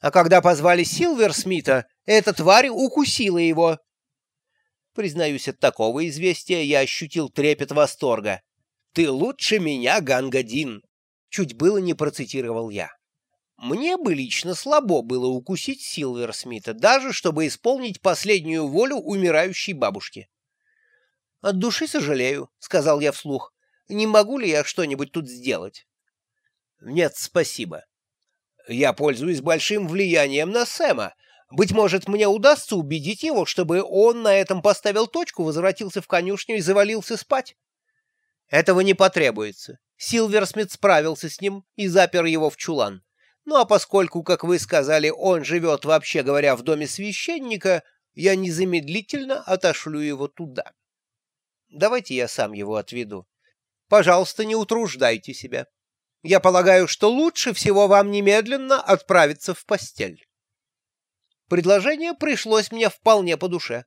А когда позвали Силверсмита, эта тварь укусила его. Признаюсь, от такого известия я ощутил трепет восторга. «Ты лучше меня, Гангадин!» Чуть было не процитировал я. Мне бы лично слабо было укусить Силверсмита, даже чтобы исполнить последнюю волю умирающей бабушки. «От души сожалею», — сказал я вслух. «Не могу ли я что-нибудь тут сделать?» «Нет, спасибо. Я пользуюсь большим влиянием на Сэма. Быть может, мне удастся убедить его, чтобы он на этом поставил точку, возвратился в конюшню и завалился спать?» «Этого не потребуется. Силверсмит справился с ним и запер его в чулан. Ну а поскольку, как вы сказали, он живет, вообще говоря, в доме священника, я незамедлительно отошлю его туда. Давайте я сам его отведу. Пожалуйста, не утруждайте себя. Я полагаю, что лучше всего вам немедленно отправиться в постель. Предложение пришлось мне вполне по душе.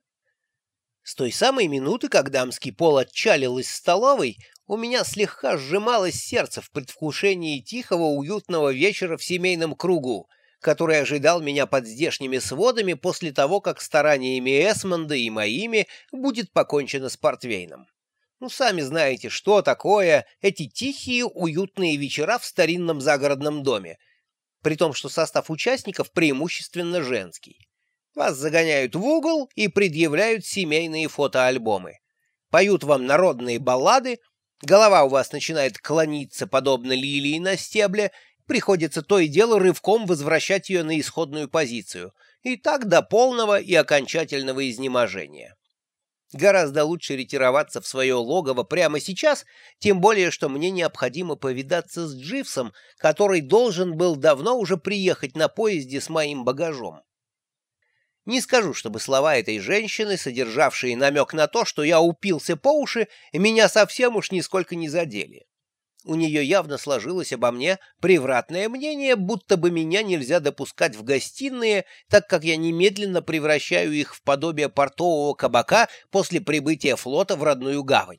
С той самой минуты, как дамский пол отчалил из столовой, у меня слегка сжималось сердце в предвкушении тихого уютного вечера в семейном кругу, который ожидал меня под здешними сводами после того, как стараниями Эсмонда и моими будет покончено с портвейном. Ну, сами знаете, что такое эти тихие, уютные вечера в старинном загородном доме, при том, что состав участников преимущественно женский. Вас загоняют в угол и предъявляют семейные фотоальбомы. Поют вам народные баллады, голова у вас начинает клониться, подобно лилии на стебле, приходится то и дело рывком возвращать ее на исходную позицию, и так до полного и окончательного изнеможения. Гораздо лучше ретироваться в свое логово прямо сейчас, тем более, что мне необходимо повидаться с Дживсом, который должен был давно уже приехать на поезде с моим багажом. Не скажу, чтобы слова этой женщины, содержавшие намек на то, что я упился по уши, меня совсем уж нисколько не задели. У нее явно сложилось обо мне превратное мнение, будто бы меня нельзя допускать в гостиные, так как я немедленно превращаю их в подобие портового кабака после прибытия флота в родную гавань.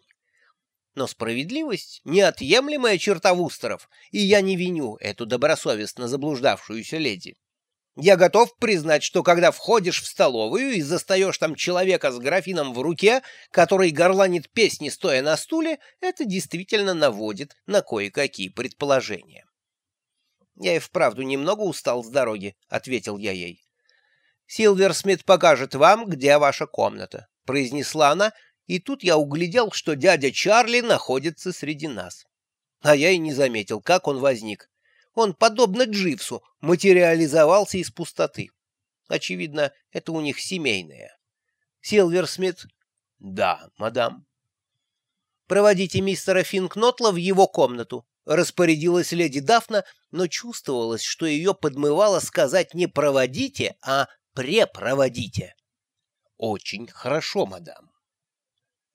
Но справедливость — неотъемлемая черта Вустеров, и я не виню эту добросовестно заблуждавшуюся леди. Я готов признать, что когда входишь в столовую и застаешь там человека с графином в руке, который горланит песни, стоя на стуле, это действительно наводит на кое-какие предположения. «Я и вправду немного устал с дороги», — ответил я ей. «Силверсмит покажет вам, где ваша комната», — произнесла она, и тут я углядел, что дядя Чарли находится среди нас. А я и не заметил, как он возник. Он, подобно Дживсу, материализовался из пустоты. Очевидно, это у них семейное. Силверсмит? Да, мадам. Проводите мистера Финкнотла в его комнату. Распорядилась леди Дафна, но чувствовалось, что ее подмывало сказать не «проводите», а «препроводите». Очень хорошо, мадам.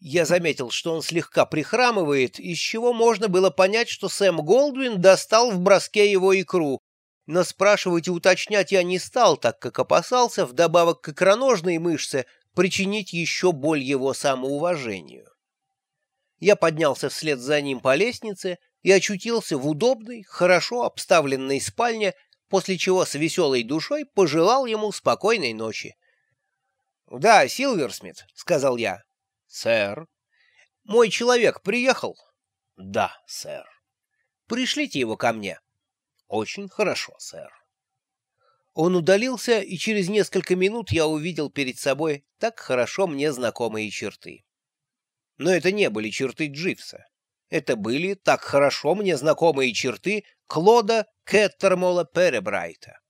Я заметил, что он слегка прихрамывает, из чего можно было понять, что Сэм Голдвин достал в броске его икру, но спрашивать и уточнять я не стал, так как опасался, вдобавок к икроножной мышце, причинить еще боль его самоуважению. Я поднялся вслед за ним по лестнице и очутился в удобной, хорошо обставленной спальне, после чего с веселой душой пожелал ему спокойной ночи. — Да, Силверсмит, — сказал я, «Сэр». «Мой человек приехал?» «Да, сэр». «Пришлите его ко мне». «Очень хорошо, сэр». Он удалился, и через несколько минут я увидел перед собой так хорошо мне знакомые черты. Но это не были черты Дживса. Это были так хорошо мне знакомые черты Клода Кеттермола Перебрайта.